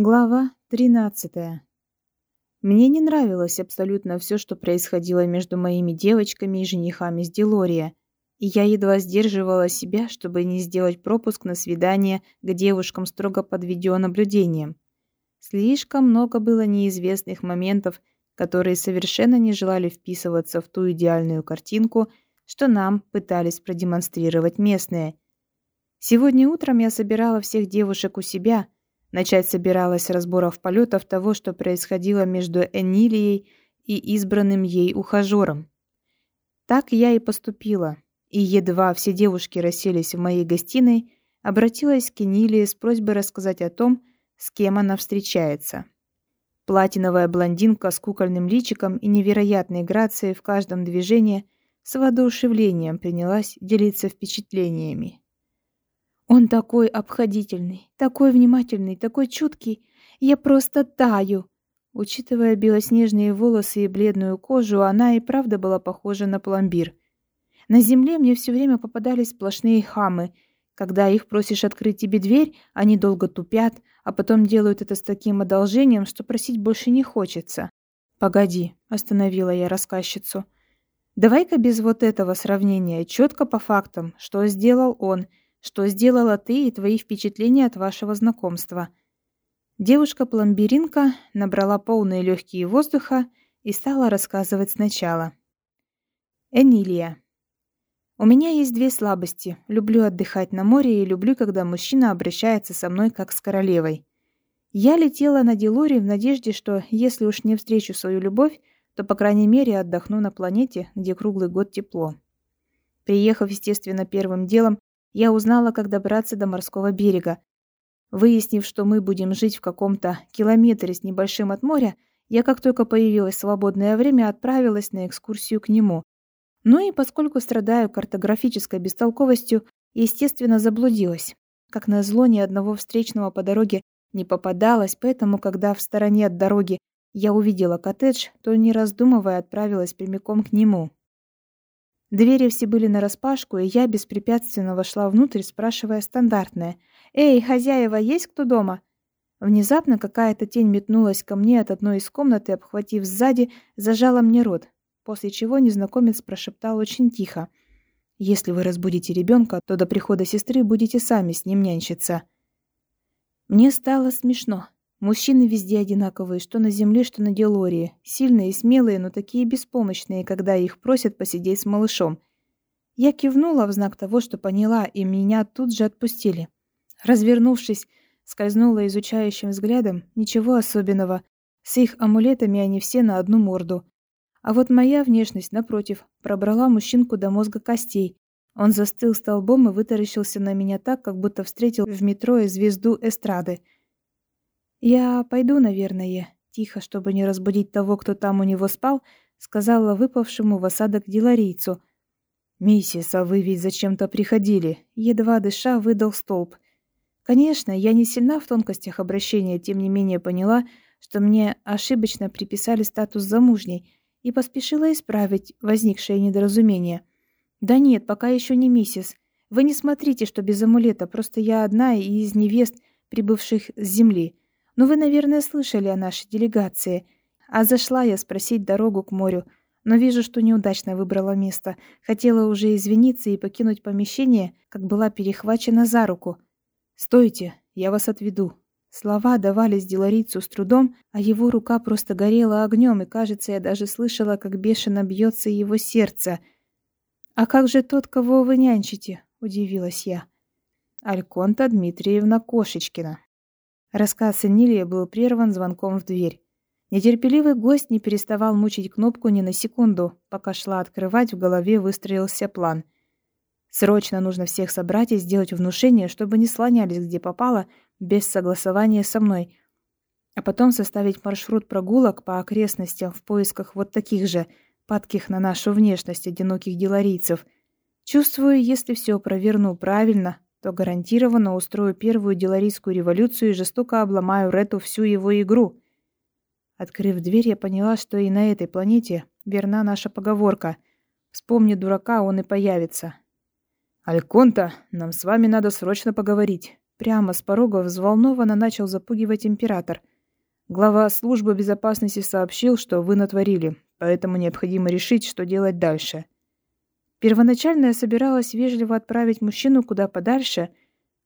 Глава 13. Мне не нравилось абсолютно все, что происходило между моими девочками и женихами с Делория, и я едва сдерживала себя, чтобы не сделать пропуск на свидание к девушкам строго под видеонаблюдением. Слишком много было неизвестных моментов, которые совершенно не желали вписываться в ту идеальную картинку, что нам пытались продемонстрировать местные. Сегодня утром я собирала всех девушек у себя – Начать собиралась разборов полетов того, что происходило между Энилией и избранным ей ухажером. Так я и поступила, и едва все девушки расселись в моей гостиной, обратилась к Энилии с просьбой рассказать о том, с кем она встречается. Платиновая блондинка с кукольным личиком и невероятной грацией в каждом движении с воодушевлением принялась делиться впечатлениями. Он такой обходительный, такой внимательный, такой чуткий. Я просто таю. Учитывая белоснежные волосы и бледную кожу, она и правда была похожа на пломбир. На земле мне все время попадались сплошные хамы. Когда их просишь открыть тебе дверь, они долго тупят, а потом делают это с таким одолжением, что просить больше не хочется. «Погоди», — остановила я рассказчицу. «Давай-ка без вот этого сравнения, четко по фактам, что сделал он — что сделала ты и твои впечатления от вашего знакомства. Девушка-пломбиринка набрала полные легкие воздуха и стала рассказывать сначала. Энилия. У меня есть две слабости. Люблю отдыхать на море и люблю, когда мужчина обращается со мной как с королевой. Я летела на Делоре в надежде, что если уж не встречу свою любовь, то, по крайней мере, отдохну на планете, где круглый год тепло. Приехав, естественно, первым делом, я узнала, как добраться до морского берега. Выяснив, что мы будем жить в каком-то километре с небольшим от моря, я, как только появилось свободное время, отправилась на экскурсию к нему. Ну и поскольку страдаю картографической бестолковостью, естественно, заблудилась. Как назло, ни одного встречного по дороге не попадалось, поэтому, когда в стороне от дороги я увидела коттедж, то, не раздумывая, отправилась прямиком к нему. Двери все были нараспашку, и я беспрепятственно вошла внутрь, спрашивая стандартное. «Эй, хозяева, есть кто дома?» Внезапно какая-то тень метнулась ко мне от одной из комнат и, обхватив сзади, зажала мне рот, после чего незнакомец прошептал очень тихо. «Если вы разбудите ребенка, то до прихода сестры будете сами с ним нянчиться». Мне стало смешно. Мужчины везде одинаковые, что на земле, что на Делории. Сильные и смелые, но такие беспомощные, когда их просят посидеть с малышом. Я кивнула в знак того, что поняла, и меня тут же отпустили. Развернувшись, скользнула изучающим взглядом, ничего особенного. С их амулетами они все на одну морду. А вот моя внешность, напротив, пробрала мужчинку до мозга костей. Он застыл столбом и вытаращился на меня так, как будто встретил в метро звезду эстрады — «Я пойду, наверное», — тихо, чтобы не разбудить того, кто там у него спал, сказала выпавшему в осадок деларийцу. «Миссис, а вы ведь зачем-то приходили?» Едва дыша, выдал столб. Конечно, я не сильна в тонкостях обращения, тем не менее поняла, что мне ошибочно приписали статус замужней и поспешила исправить возникшее недоразумение. «Да нет, пока еще не миссис. Вы не смотрите, что без амулета, просто я одна из невест, прибывших с земли. Ну, вы, наверное, слышали о нашей делегации. А зашла я спросить дорогу к морю, но вижу, что неудачно выбрала место. Хотела уже извиниться и покинуть помещение, как была перехвачена за руку. «Стойте, я вас отведу». Слова давались деларицу с трудом, а его рука просто горела огнем, и, кажется, я даже слышала, как бешено бьется его сердце. «А как же тот, кого вы нянчите?» — удивилась я. «Альконта Дмитриевна Кошечкина», Рассказ Энилии был прерван звонком в дверь. Нетерпеливый гость не переставал мучить кнопку ни на секунду, пока шла открывать, в голове выстроился план. Срочно нужно всех собрать и сделать внушение, чтобы не слонялись где попало, без согласования со мной. А потом составить маршрут прогулок по окрестностям в поисках вот таких же, падких на нашу внешность одиноких деларийцев. Чувствую, если все проверну правильно, то гарантированно устрою первую деларийскую революцию и жестоко обломаю Рету всю его игру. Открыв дверь, я поняла, что и на этой планете верна наша поговорка «Вспомни дурака, он и появится». «Альконта, нам с вами надо срочно поговорить», прямо с порога взволнованно начал запугивать император. Глава службы безопасности сообщил, что вы натворили, поэтому необходимо решить, что делать дальше. Первоначально я собиралась вежливо отправить мужчину куда подальше,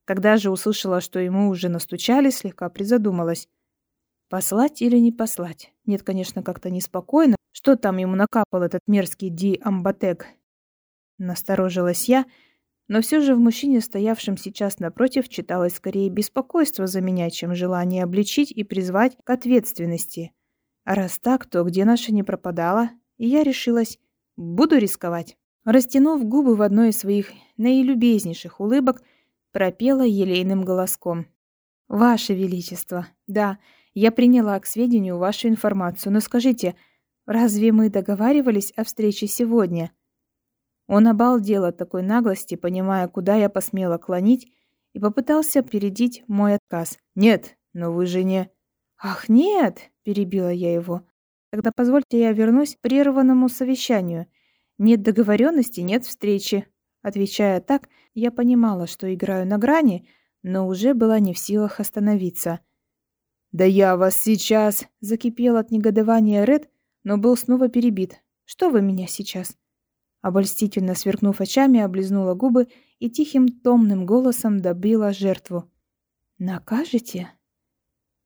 когда же услышала, что ему уже настучали, слегка призадумалась. Послать или не послать? Нет, конечно, как-то неспокойно. Что там ему накапал этот мерзкий Ди Амбатек? Насторожилась я, но все же в мужчине, стоявшем сейчас напротив, читалось скорее беспокойство за меня, чем желание обличить и призвать к ответственности. А раз так, то где наша не пропадала? И я решилась, буду рисковать. Растянув губы в одной из своих наилюбезнейших улыбок, пропела елейным голоском. «Ваше Величество, да, я приняла к сведению вашу информацию, но скажите, разве мы договаривались о встрече сегодня?» Он обалдел от такой наглости, понимая, куда я посмела клонить, и попытался опередить мой отказ. «Нет, но вы же не...» «Ах, нет!» — перебила я его. «Тогда позвольте я вернусь к прерванному совещанию. Нет договоренности, нет встречи». Отвечая так, я понимала, что играю на грани, но уже была не в силах остановиться — «Да я вас сейчас!» — закипел от негодования Ред, но был снова перебит. «Что вы меня сейчас?» Обольстительно сверкнув очами, облизнула губы и тихим томным голосом добила жертву. «Накажете?»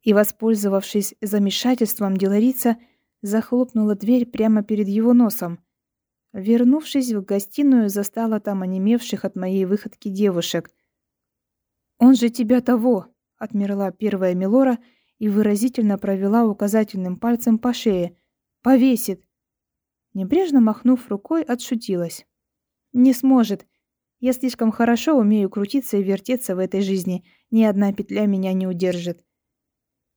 И, воспользовавшись замешательством, деларица захлопнула дверь прямо перед его носом. Вернувшись в гостиную, застала там онемевших от моей выходки девушек. «Он же тебя того!» — отмерла первая Милора — и выразительно провела указательным пальцем по шее. «Повесит!» Небрежно махнув рукой, отшутилась. «Не сможет. Я слишком хорошо умею крутиться и вертеться в этой жизни. Ни одна петля меня не удержит».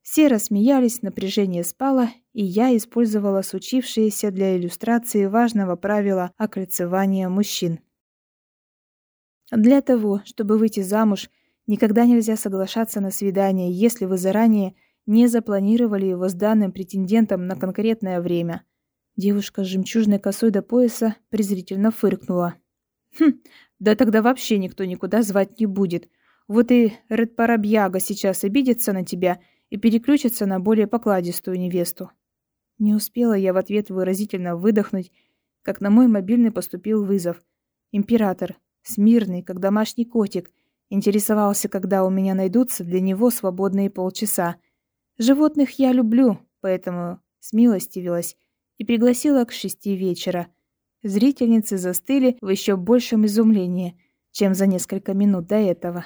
Все рассмеялись, напряжение спало, и я использовала случившееся для иллюстрации важного правила окольцевания мужчин. Для того, чтобы выйти замуж, никогда нельзя соглашаться на свидание, если вы заранее не запланировали его с данным претендентом на конкретное время. Девушка с жемчужной косой до пояса презрительно фыркнула. «Хм, да тогда вообще никто никуда звать не будет. Вот и Ред Парабьяга сейчас обидится на тебя и переключится на более покладистую невесту». Не успела я в ответ выразительно выдохнуть, как на мой мобильный поступил вызов. Император, смирный, как домашний котик, интересовался, когда у меня найдутся для него свободные полчаса — Животных я люблю, поэтому смилостивилась и пригласила к шести вечера. Зрительницы застыли в еще большем изумлении, чем за несколько минут до этого.